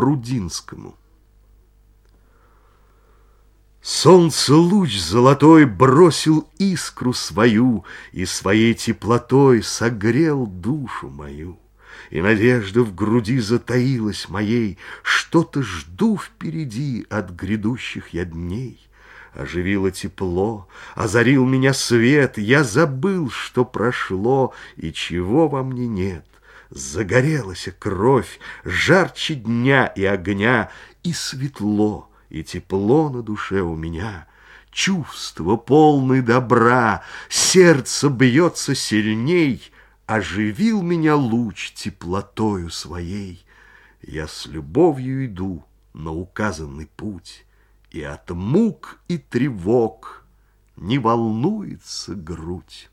Рудинскому. Солнце луч золотой бросил искру свою И своей теплотой согрел душу мою. И надежда в груди затаилась моей, Что-то жду впереди от грядущих я дней. Оживило тепло, озарил меня свет, Я забыл, что прошло и чего во мне нет. Загорелась кровь, жарче дня и огня, И светло, и тепло на душе у меня. Чувство полное добра, сердце бьется сильней, Оживил меня луч теплотою своей. Я с любовью иду на указанный путь, И от мук и тревог не волнуется грудь.